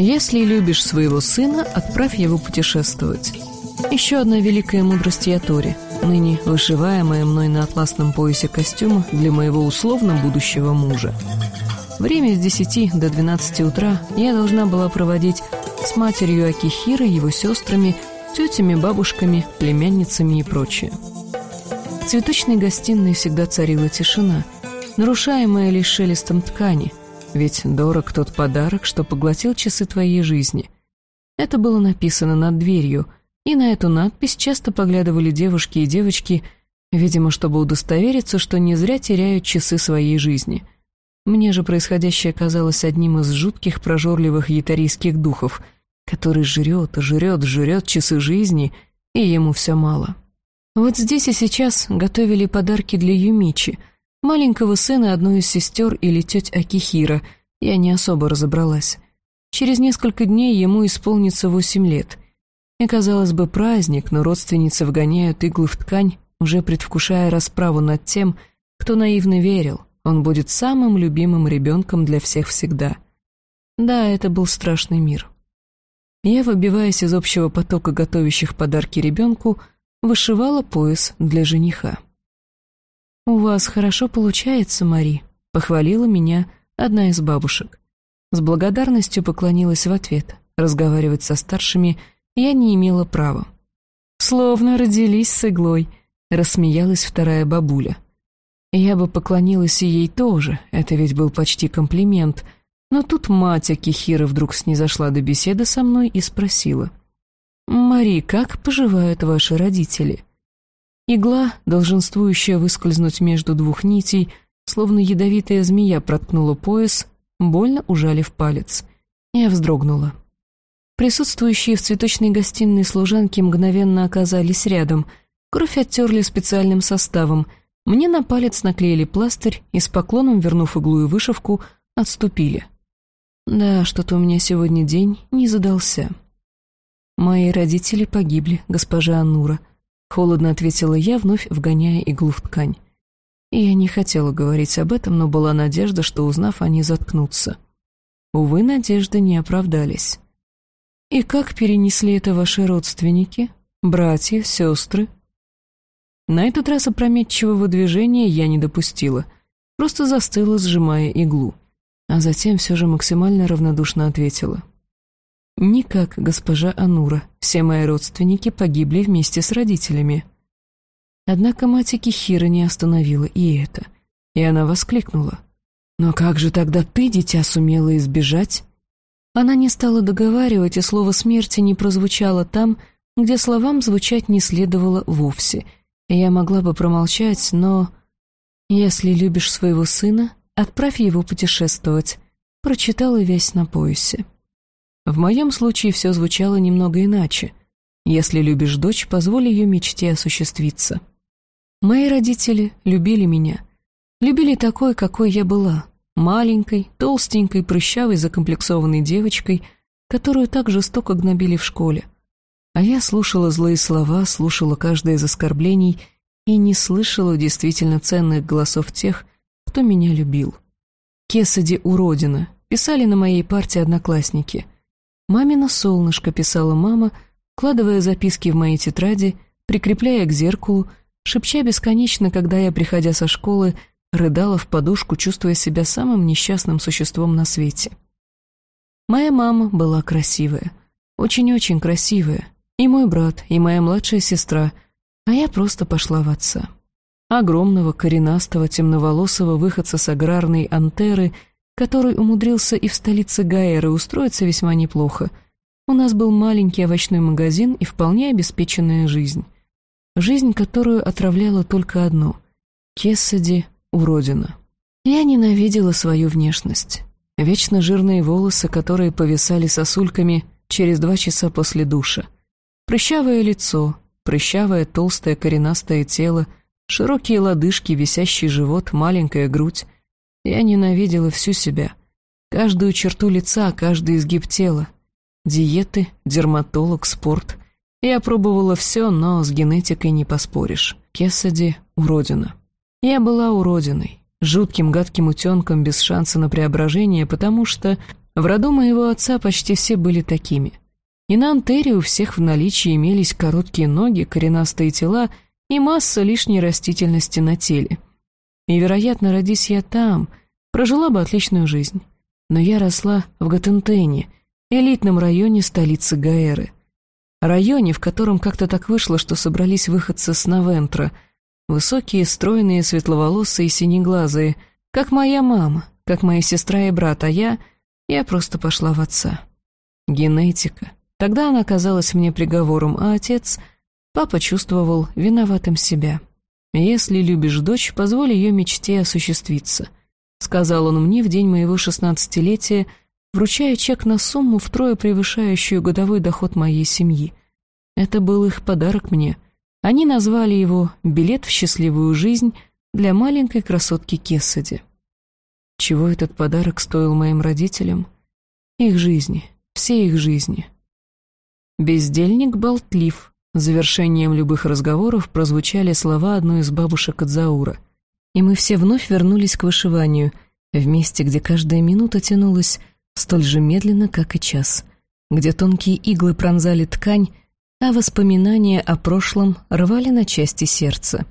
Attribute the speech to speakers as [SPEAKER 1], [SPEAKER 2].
[SPEAKER 1] Если любишь своего сына, отправь его путешествовать. Еще одна великая мудрость Ятори, ныне вышиваемая мной на атласном поясе костюма для моего условно будущего мужа. Время с 10 до 12 утра я должна была проводить с матерью Акихира, его сестрами, тетями, бабушками, племянницами и прочее. В цветочной гостиной всегда царила тишина, нарушаемая лишь шелестом ткани, ведь дорог тот подарок, что поглотил часы твоей жизни. Это было написано над дверью, и на эту надпись часто поглядывали девушки и девочки, видимо, чтобы удостовериться, что не зря теряют часы своей жизни. Мне же происходящее казалось одним из жутких прожорливых ятарийских духов, который жрет, жрет, жрет часы жизни, и ему все мало. Вот здесь и сейчас готовили подарки для Юмичи — Маленького сына одной из сестер или теть Акихира я не особо разобралась. Через несколько дней ему исполнится восемь лет. И, казалось бы, праздник, но родственницы вгоняют иглы в ткань, уже предвкушая расправу над тем, кто наивно верил, он будет самым любимым ребенком для всех всегда. Да, это был страшный мир. Я, выбиваясь из общего потока готовящих подарки ребенку, вышивала пояс для жениха. «У вас хорошо получается, Мари», — похвалила меня одна из бабушек. С благодарностью поклонилась в ответ. Разговаривать со старшими я не имела права. «Словно родились с иглой», — рассмеялась вторая бабуля. Я бы поклонилась и ей тоже, это ведь был почти комплимент, но тут мать Акихира вдруг снизошла до беседы со мной и спросила. «Мари, как поживают ваши родители?» Игла, долженствующая выскользнуть между двух нитей, словно ядовитая змея проткнула пояс, больно ужалив палец. Я вздрогнула. Присутствующие в цветочной гостиной служанки мгновенно оказались рядом. Кровь оттерли специальным составом. Мне на палец наклеили пластырь и с поклоном, вернув иглу и вышивку, отступили. Да, что-то у меня сегодня день не задался. Мои родители погибли, госпожа Анура. Холодно ответила я, вновь вгоняя иглу в ткань. Я не хотела говорить об этом, но была надежда, что, узнав, они заткнутся. Увы, надежды не оправдались. «И как перенесли это ваши родственники? Братья, сестры?» На этот раз опрометчивого движения я не допустила, просто застыла, сжимая иглу, а затем все же максимально равнодушно ответила. «Никак, госпожа Анура. Все мои родственники погибли вместе с родителями». Однако мать Акихира не остановила и это. И она воскликнула. «Но как же тогда ты, дитя, сумела избежать?» Она не стала договаривать, и слово смерти не прозвучало там, где словам звучать не следовало вовсе. Я могла бы промолчать, но... «Если любишь своего сына, отправь его путешествовать», прочитала весь на поясе. В моем случае все звучало немного иначе. Если любишь дочь, позволь ее мечте осуществиться. Мои родители любили меня. Любили такой, какой я была. Маленькой, толстенькой, прыщавой, закомплексованной девочкой, которую так жестоко гнобили в школе. А я слушала злые слова, слушала каждое из оскорблений и не слышала действительно ценных голосов тех, кто меня любил. «Кесади уродина», писали на моей парте одноклассники — «Мамино солнышко», — писала мама, кладывая записки в мои тетради, прикрепляя к зеркалу, шепча бесконечно, когда я, приходя со школы, рыдала в подушку, чувствуя себя самым несчастным существом на свете. Моя мама была красивая, очень-очень красивая, и мой брат, и моя младшая сестра, а я просто пошла в отца. Огромного, коренастого, темноволосого выходца с аграрной антеры — который умудрился и в столице Гаэры устроиться весьма неплохо. У нас был маленький овощной магазин и вполне обеспеченная жизнь. Жизнь, которую отравляло только одно — Кессади — уродина. Я ненавидела свою внешность. Вечно жирные волосы, которые повисали сосульками через два часа после душа. Прыщавое лицо, прыщавое толстое коренастое тело, широкие лодыжки, висящий живот, маленькая грудь — я ненавидела всю себя. Каждую черту лица, каждый изгиб тела. Диеты, дерматолог, спорт. Я пробовала все, но с генетикой не поспоришь. Кесади — уродина. Я была уродиной, жутким гадким утенком без шанса на преображение, потому что В роду моего отца почти все были такими. И на Антере у всех в наличии имелись короткие ноги, коренастые тела и масса лишней растительности на теле. И, вероятно, родись я там, прожила бы отличную жизнь. Но я росла в Гатентене, элитном районе столицы Гаэры. Районе, в котором как-то так вышло, что собрались выходцы с Навентра, высокие, стройные, светловолосые и синеглазые, как моя мама, как моя сестра и брат, а я... я просто пошла в отца. Генетика. Тогда она казалась мне приговором, а отец... Папа чувствовал виноватым себя. «Если любишь дочь, позволь ее мечте осуществиться», — сказал он мне в день моего шестнадцатилетия, вручая чек на сумму, втрое превышающую годовой доход моей семьи. Это был их подарок мне. Они назвали его «Билет в счастливую жизнь» для маленькой красотки Кессади. Чего этот подарок стоил моим родителям? Их жизни, все их жизни. Бездельник болтлив. Завершением любых разговоров прозвучали слова одной из бабушек Адзаура. И мы все вновь вернулись к вышиванию, в месте, где каждая минута тянулась столь же медленно, как и час, где тонкие иглы пронзали ткань, а воспоминания о прошлом рвали на части сердца.